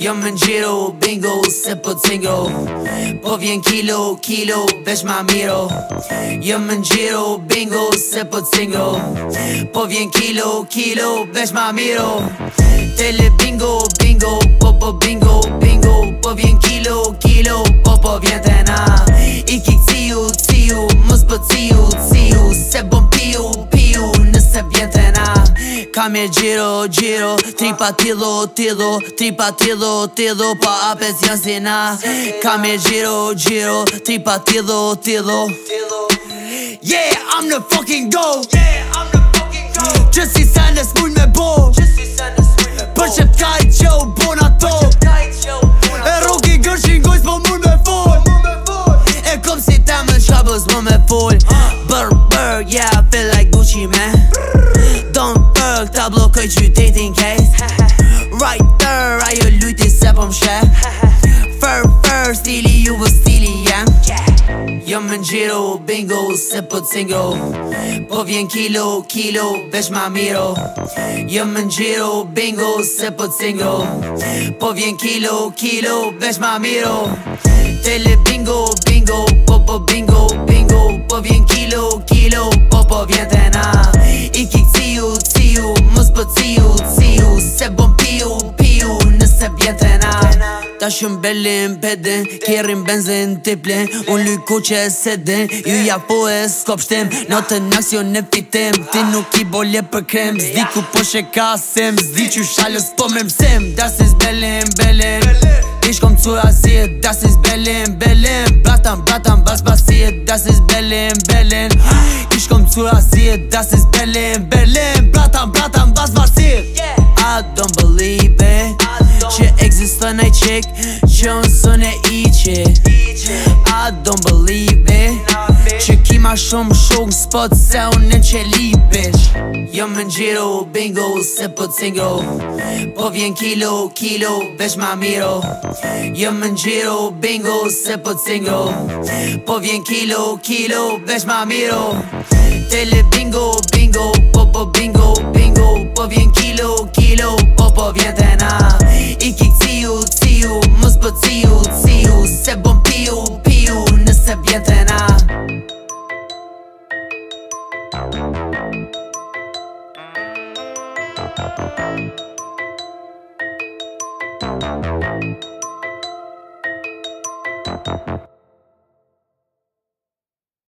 Jo më nxiro, bingo, se po cingo Po vjen kilo, kilo, vesh ma miro Jo më nxiro, bingo, se po cingo Po vjen kilo, kilo, vesh ma miro Tele bingo, bingo, po po bingo, bingo Po vjen kilo, kilo, po po vjen të I kik ciu, ciju, mës po ciju Ka me gjyro, gjyro Tripa tilo, tilo Tripa tilo, tilo Pa apes janë si na Ka me gjyro, gjyro Tripa tilo, tilo Yeah, I'm the fucking GO Yeah, I'm the fucking GO Gjësi sa në smuj me bo Gjësi sa në smuj me bo Përshet ka i qo girl ta blokoj qytetin case Right there, ajo lujti se po m'shef Fur, fur, stili ju vë stili jem Jo më njiro, bingo, se po single Po vjen kilo, kilo, vesh ma miro Jo më njiro, bingo, se po single Po vjen kilo, kilo, vesh ma miro Tele bingo, bingo, po po bingo Ta shën belli në Kjerin benzin të plin Unë luj ku që e sedin Ju ja po e s'kop shtim Në të nësë fitim Ti nuk i bolje për krem Zdi ku po shë ka Zdi që shalës po me mësim Da si s'belli belin Ti shkom cura si e Da belin Bratan, bratan, bas bas si e Da si s'belli belin Ti shkom cura si e Da belin Bratan, bratan, bas bas si e I don't believe it when I check Johnson'e I don't believe it Që ma shumë shumë spot se unë në qeli Jo më bingo se po cingro Po vjen kilo kilo bez ma miro Jo më bingo se po cingro Po vjen kilo kilo bez ma miro Tele bingo bingo po po bingo bingo Po vjen kilo głowie I'm so Ikik ciu, ciu, mózg po ciu, ciu Z sebą pił, pił, na sobie DNA Thank